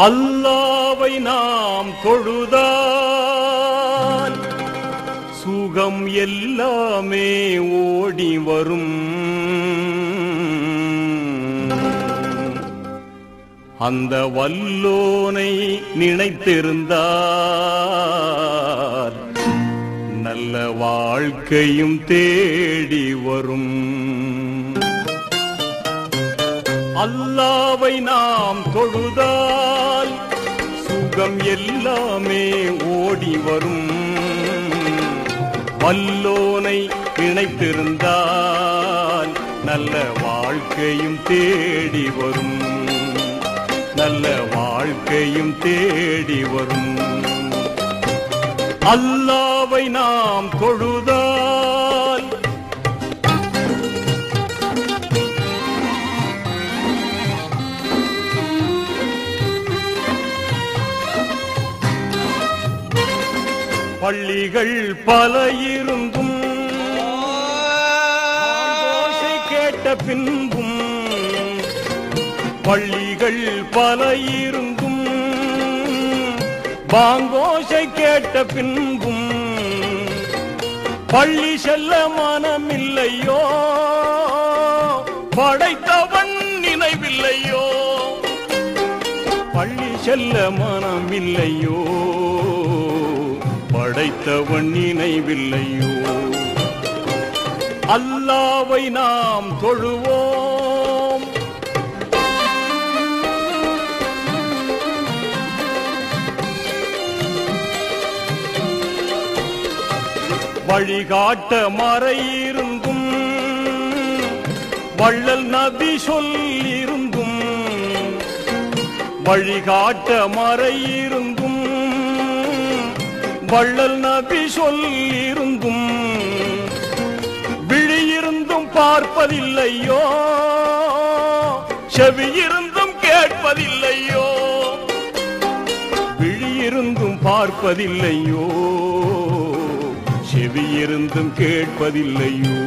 அல்லாவை நாம் தொழுதான். சுகம் எல்லாமே ஓடி வரும். அந்த வல்லோனை நினைத்திருந்தார். நல்ல வாழ்க்கையும் தேடி வரும். அல்லாவை நாம் தொழுதார் உலகம் எல்லாமே ஓடி வரும். வல்லோனை இணைத்திருந்தால் நல்ல வாழ்க்கையும் தேடி வரும். நல்ல வாழ்க்கையும் தேடி வரும். அல்லாவை நாம் தொழு பள்ளிகள் பல இருந்தும் கேட்ட பின்பும் பள்ளிகள் பல இருந்தும் பாங்கோஷை கேட்ட பின்பும் பள்ளி செல்ல மனமில்லையோ? படைத்தவன் நினைவில்லையோ? பள்ளி செல்ல மனமில்லையோ? படைத்தவன் நினைவில்லையோ? அல்லாவை நாம் தொழுவோம். வழிகாட்ட மறையிருந்தும் வள்ளல் நபி சொல்லிருந்தும் வழிகாட்ட மறையிருந்தும் வள்ளல் நபி சொல்லிருந்தும் விழியிருந்தும் பார்ப்பதில்லையோ? செவியிருந்தும் கேட்பதில்லையோ? விழியிருந்தும் பார்ப்பதில்லையோ? செவியிருந்தும் கேட்பதில்லையோ?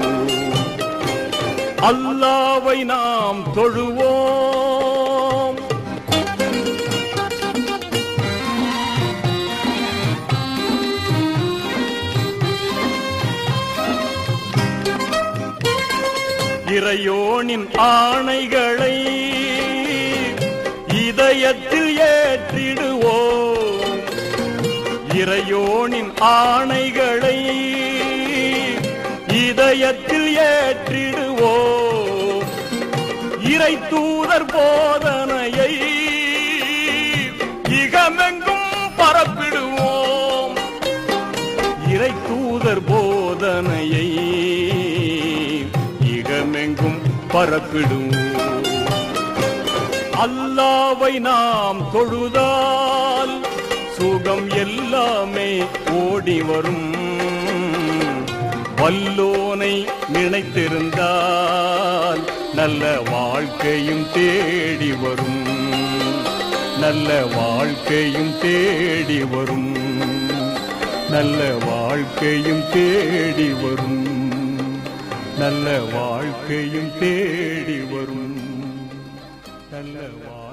அல்லாவை நாம் தொழுவோம். இறையோனின் ஆணைகளை இதயத்தில் ஏற்றிடுவோம். இறையோனின் ஆணைகளை இதயத்தில் ஏற்றிடுவோம். இறை தூதர் போதனையை இகமெங்கும் பரப்பிடுவோம். இறை தூதர் போதனையை இகமெங்கும் அல்லாவை நாம் தொழுதால் சுகம் எல்லாமே ஓடி வரும். வல்லோனை நினைத்திருந்தால் நல்ல வாழ்க்கையும் தேடி வரும். நல்ல வாழ்க்கையும் தேடி வரும். நல்ல வாழ்க்கையும் தேடி வரும். நல்ல வாழ்க்கையும் தேடி வரும். நல்ல வாழ்